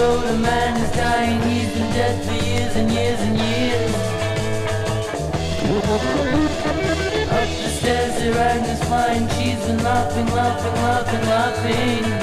road, a man is dying. He's been dead for years and years and years. Up the stairs, he rang his flying. She's been laughing, laughing, laughing, laughing.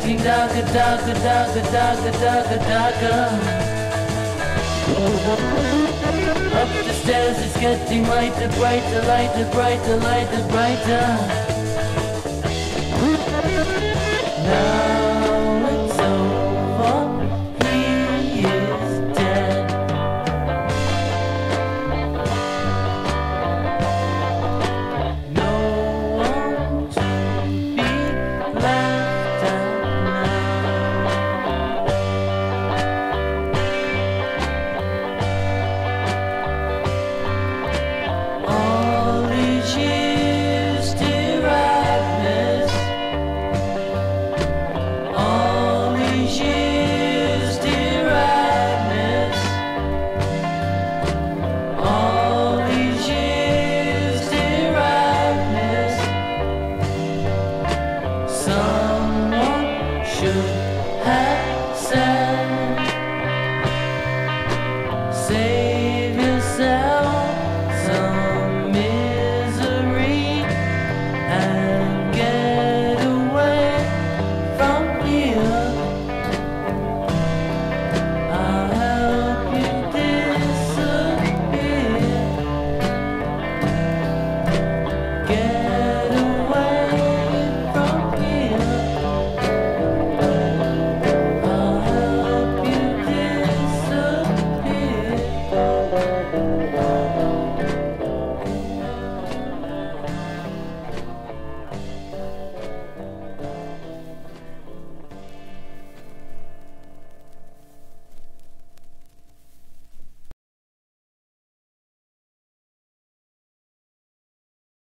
Getting darker, darker, darker, darker, darker, darker. Up the stairs it's getting lighter, brighter, lighter, brighter, lighter, brighter. Now